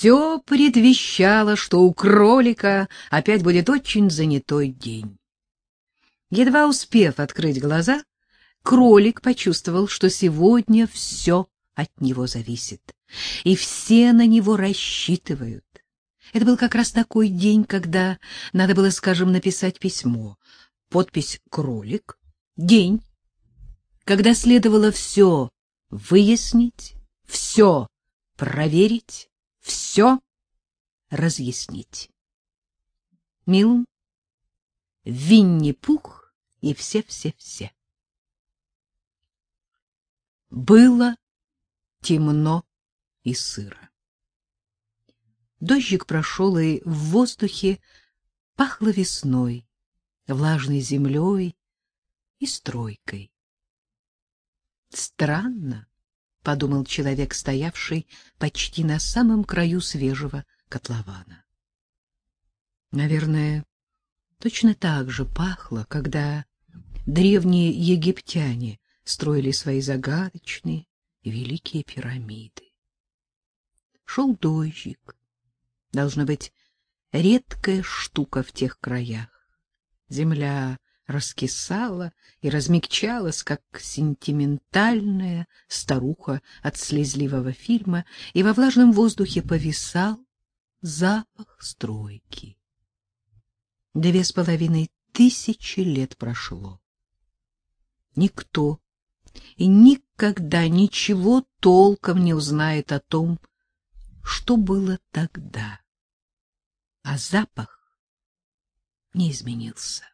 Все предвещало, что у кролика опять будет очень занятой день. Едва успев открыть глаза, кролик почувствовал, что сегодня все от него зависит, и все на него рассчитывают. Это был как раз такой день, когда надо было, скажем, написать письмо. Подпись «Кролик». День, когда следовало все выяснить, все проверить, все разъяснить. Милун, Винни-Пух и все-все-все. Было темно и сыро. Дождик прошел, и в воздухе пахло весной, влажной землей и стройкой. Странно, — подумал человек, стоявший почти на самом краю свежего котлована. Наверное, точно так же пахло, когда древние египтяне строили свои загадочные великие пирамиды. Шел дождик, Должно быть, редкая штука в тех краях. Земля раскисала и размягчалась, как сентиментальная старуха от слезливого фильма, и во влажном воздухе повисал запах стройки. Две с половиной тысячи лет прошло. Никто и никогда ничего толком не узнает о том, что было тогда. А запах не изменился.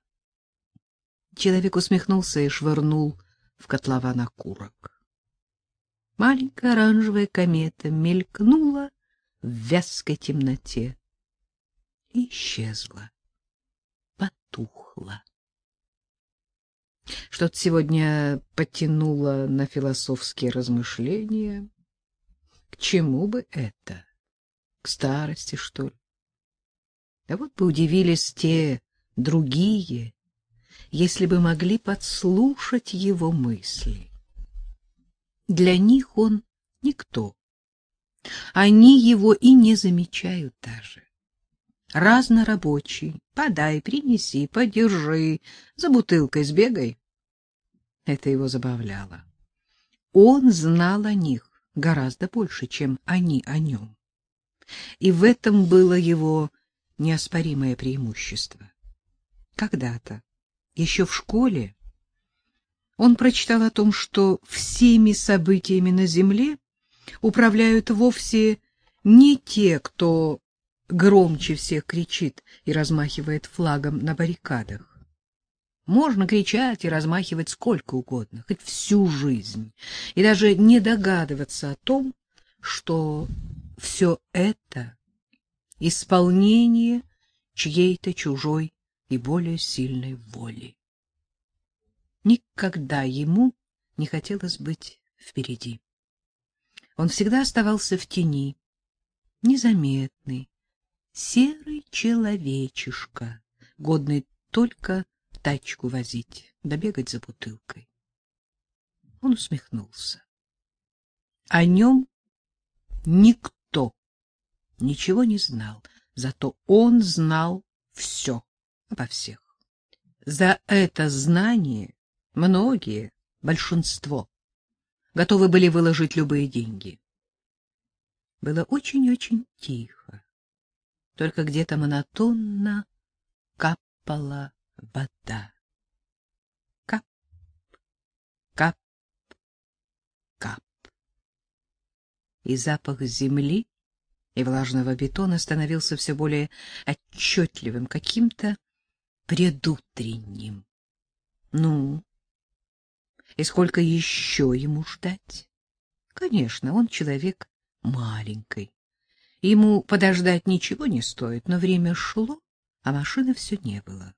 Человек усмехнулся и швырнул в котлован окурок. Маленькая оранжевая комета мелькнула в вязкой темноте и исчезла, потухла. Что-то сегодня потянуло на философские размышления. К чему бы это? К старости, что ли? Да вот бы удивились те другие, если бы могли подслушать его мысли. Для них он никто. Они его и не замечают даже. Разнорабочий, подай, принеси, подержи, за бутылкой сбегай. Это его забавляло. Он знал о них гораздо больше, чем они о нем. И в этом было его неоспоримое преимущество. Когда-то, еще в школе, он прочитал о том, что всеми событиями на земле управляют вовсе не те, кто громче всех кричит и размахивает флагом на баррикадах. Можно кричать и размахивать сколько угодно, хоть всю жизнь, и даже не догадываться о том, что все это — исполнение чьей-то чужой и более сильной воли. Никогда ему не хотелось быть впереди. Он всегда оставался в тени, незаметный, серый человечишка, годный только тачку возить, добегать за бутылкой. Он усмехнулся. О нем никто ничего не знал, зато он знал все обо всех. За это знание многие, большинство, готовы были выложить любые деньги. Было очень-очень тихо. Только где-то монотонно капала вода. Кап, кап, кап. И запах земли и влажного бетона становился все более отчетливым, каким-то предутренним. Ну, и сколько еще ему ждать? Конечно, он человек маленький. Ему подождать ничего не стоит, но время шло, а машины все не было.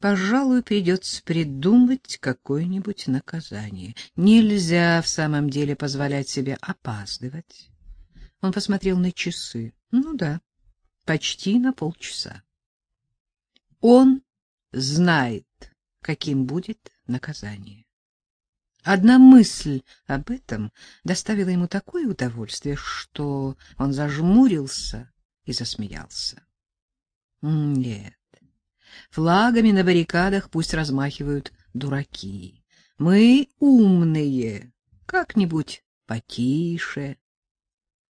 Пожалуй, придется придумать какое-нибудь наказание. Нельзя в самом деле позволять себе опаздывать. Он посмотрел на часы. Ну да, почти на полчаса. Он знает, каким будет наказание. Одна мысль об этом доставила ему такое удовольствие, что он зажмурился и засмеялся. Нет, флагами на баррикадах пусть размахивают дураки. Мы умные, как-нибудь потише.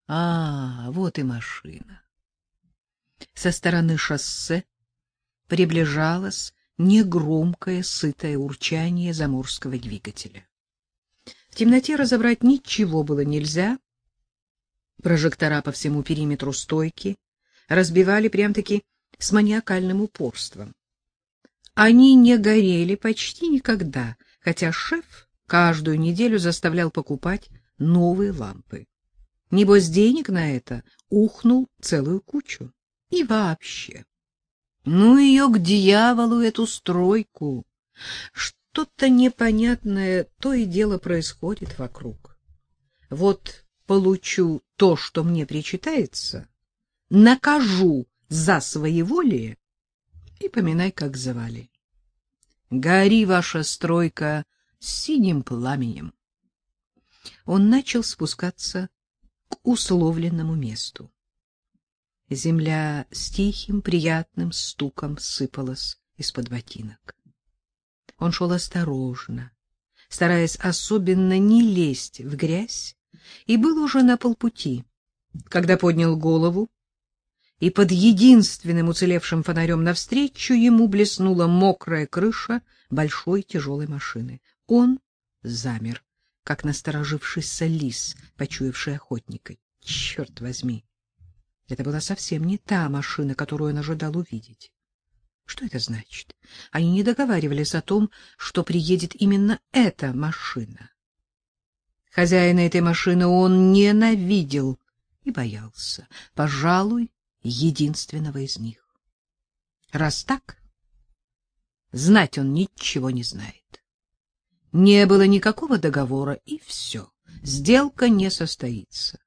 А, вот и машина. Со стороны шоссе приближалось негромкое сытое урчание заморского двигателя. В темноте разобрать ничего было нельзя. Прожектора по всему периметру стойки разбивали прям-таки с маниакальным упорством. Они не горели почти никогда, хотя шеф каждую неделю заставлял покупать новые лампы. Небось, денег на это ухнул целую кучу. И вообще. Ну ее к дьяволу, эту стройку. Что-то непонятное то и дело происходит вокруг. Вот получу то, что мне причитается, накажу за своеволие и поминай, как звали. Гори ваша стройка синим пламенем. Он начал спускаться к условленному месту. Земля с тихим, приятным стуком сыпалась из-под ботинок. Он шел осторожно, стараясь особенно не лезть в грязь, и был уже на полпути, когда поднял голову, и под единственным уцелевшим фонарем навстречу ему блеснула мокрая крыша большой тяжелой машины. Он замер, как насторожившийся лис, почуявший охотника. Черт возьми! Это была совсем не та машина, которую он ожидал увидеть. Что это значит? Они не договаривались о том, что приедет именно эта машина. Хозяина этой машины он ненавидел и боялся, пожалуй, единственного из них. Раз так, знать он ничего не знает. Не было никакого договора, и все. Сделка не состоится.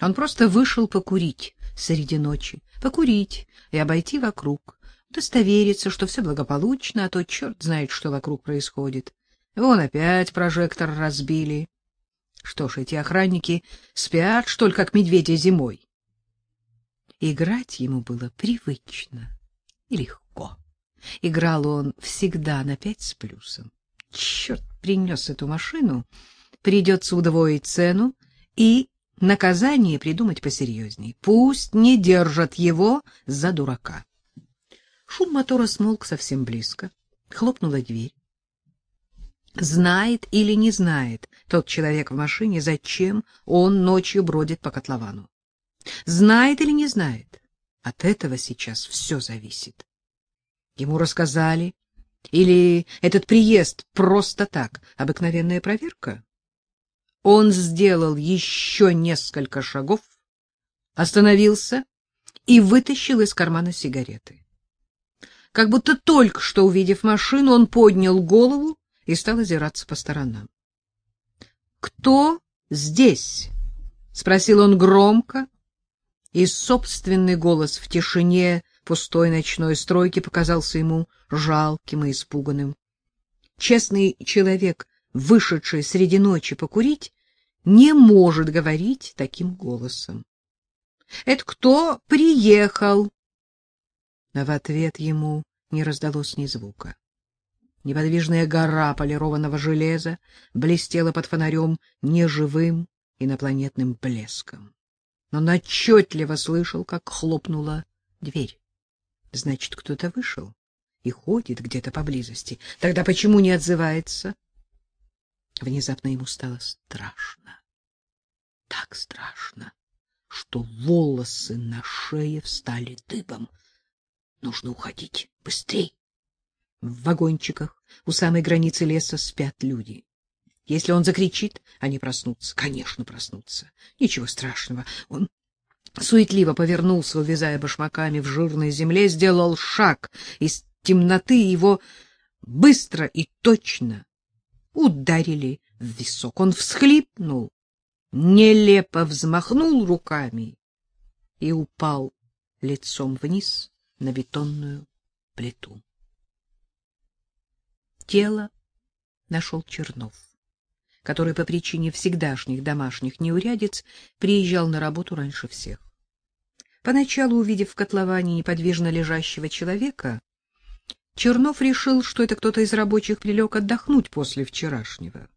Он просто вышел покурить среди ночи, покурить и обойти вокруг, удостовериться, что все благополучно, а то черт знает, что вокруг происходит. Вон опять прожектор разбили. Что ж, эти охранники спят, что ли, как медведи зимой? Играть ему было привычно и легко. Играл он всегда на пять с плюсом. Черт, принес эту машину, придется удвоить цену и наказание придумать посерьезней. Пусть не держат его за дурака. Шум мотора смолк совсем близко. Хлопнула дверь. Знает или не знает тот человек в машине, зачем он ночью бродит по котловану? Знает или не знает? От этого сейчас все зависит. Ему рассказали, или этот приезд просто так, обыкновенная проверка? Он сделал еще несколько шагов, остановился и вытащил из кармана сигареты. Как будто только что увидев машину, он поднял голову и стал озираться по сторонам. «Кто здесь?» — спросил он громко, и собственный голос в тишине пустой ночной стройки показался ему жалким и испуганным. Честный человек, вышедший среди ночи покурить, не может говорить таким голосом. — Это кто приехал? В ответ ему не раздалось ни звука. Неподвижная гора полированного железа блестела под фонарем неживым инопланетным блеском. Но он слышал, как хлопнула дверь. Значит, кто-то вышел и ходит где-то поблизости. Тогда почему не отзывается? Внезапно ему стало страшно. Так страшно, что волосы на шее встали дыбом. Нужно уходить. Быстрей! В вагончиках у самой границы леса спят люди. Если он закричит, они проснутся. Конечно, проснутся. Ничего страшного. Он суетливо повернулся, увязая башмаками в жирной земле, сделал шаг из темноты, его быстро и точно ударили в висок. Он всхлипнул, нелепо взмахнул руками и упал лицом вниз на бетонную плиту. Тело нашел Чернов. который по причине всегдашних домашних неурядиц приезжал на работу раньше всех. Поначалу, увидев в котловане неподвижно лежащего человека, Чернов решил, что это кто-то из рабочих прилег отдохнуть после вчерашнего.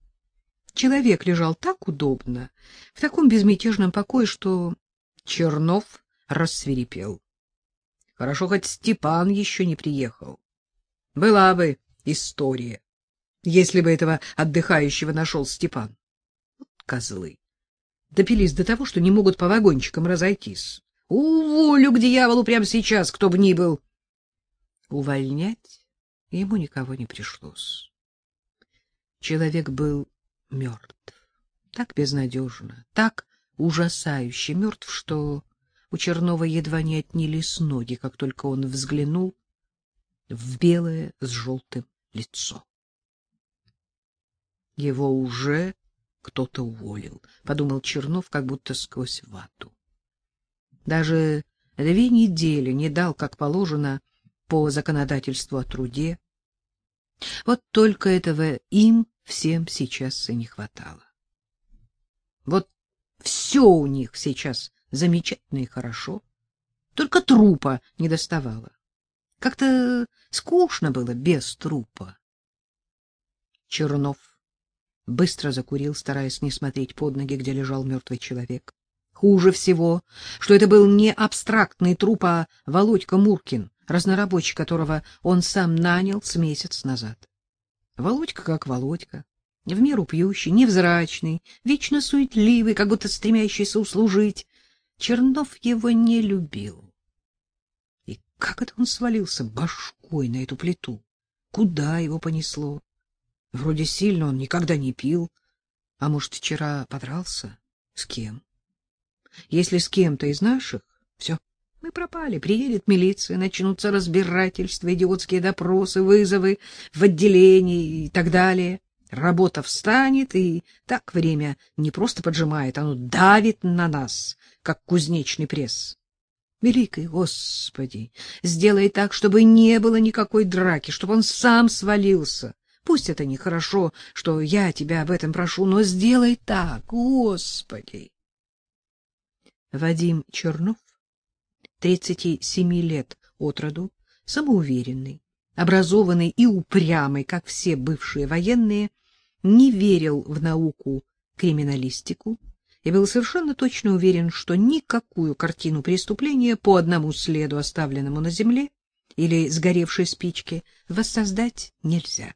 Человек лежал так удобно, в таком безмятежном покое, что Чернов рассверепел. Хорошо, хоть Степан еще не приехал. Была бы история, если бы этого отдыхающего нашел Степан. Козлы. Допились до того, что не могут по вагончикам разойтись. Уволю к дьяволу прямо сейчас, кто бы ни был. Увольнять ему никого не пришлось. Человек был мертв. Так безнадежно, так ужасающе мертв, что у Чернова едва не отнялись ноги, как только он взглянул в белое с желтым лицо. Его уже кто-то уволил, подумал Чернов, как будто сквозь вату. Даже две недели не дал, как положено, по законодательству о труде. Вот только этого им всем сейчас и не хватало. Вот все у них сейчас замечательно и хорошо. Только трупа не доставало. Как-то скучно было без трупа. Чернов быстро закурил, стараясь не смотреть под ноги, где лежал мертвый человек. Хуже всего, что это был не абстрактный труп, а Володька Муркин, разнорабочий, которого он сам нанял с месяц назад. Володька как Володька, в меру пьющий, невзрачный, вечно суетливый, как будто стремящийся услужить. Чернов его не любил. И как это он свалился башкой на эту плиту? Куда его понесло? Вроде сильно он никогда не пил. А может, вчера подрался? С кем? Если с кем-то из наших, все, мы пропали. Приедет милиция, начнутся разбирательства, идиотские допросы, вызовы в отделение и так далее. Работа встанет, и так время не просто поджимает, оно давит на нас, как кузнечный пресс. Великий Господи, сделай так, чтобы не было никакой драки, чтобы он сам свалился. Пусть это нехорошо, что я тебя об этом прошу, но сделай так, Господи. Вадим Чернов, 37 лет от роду, самоуверенный, образованный и упрямый, как все бывшие военные, не верил в науку криминалистику и был совершенно точно уверен, что никакую картину преступления по одному следу, оставленному на земле, или сгоревшей спичке, воссоздать нельзя.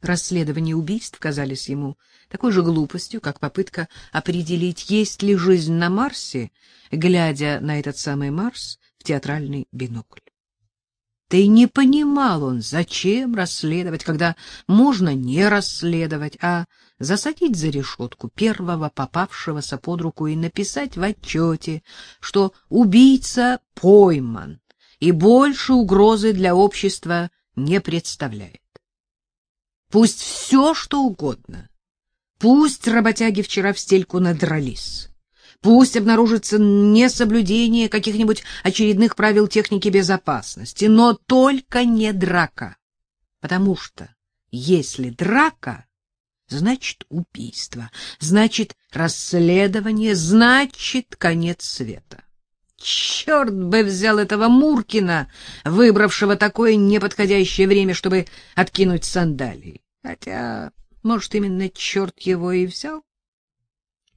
Расследования убийств казались ему такой же глупостью, как попытка определить, есть ли жизнь на Марсе, глядя на этот самый Марс в театральный бинокль. И не понимал он, зачем расследовать, когда можно не расследовать, а засадить за решетку первого попавшегося под руку и написать в отчете, что убийца пойман и больше угрозы для общества не представляет. Пусть все, что угодно. Пусть работяги вчера в стельку надрались. Пусть обнаружится несоблюдение каких-нибудь очередных правил техники безопасности, но только не драка. Потому что если драка, значит убийство, значит расследование, значит конец света. Черт бы взял этого Муркина, выбравшего такое неподходящее время, чтобы откинуть сандалии. Хотя, может, именно черт его и взял?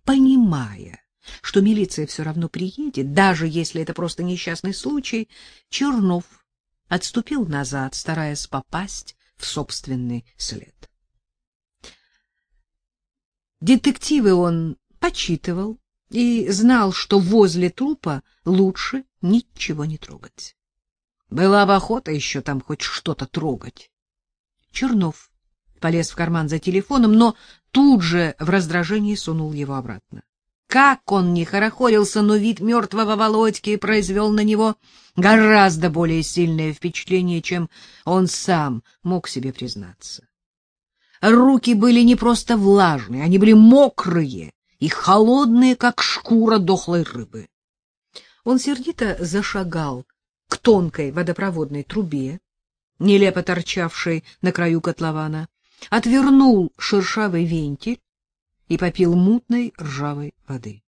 Понимая, что милиция все равно приедет, даже если это просто несчастный случай, Чернов отступил назад, стараясь попасть в собственный след. Детективы он почитывал и знал, что возле трупа лучше ничего не трогать. Была бы охота еще там хоть что-то трогать. Чернов полез в карман за телефоном, но тут же в раздражении сунул его обратно. Как он не хорохорился, но вид мертвого Володьки произвел на него гораздо более сильное впечатление, чем он сам мог себе признаться. Руки были не просто влажные, они были мокрые и холодные, как шкура дохлой рыбы. Он сердито зашагал к тонкой водопроводной трубе, нелепо торчавшей на краю котлована, отвернул шершавый вентиль и попил мутной ржавой воды.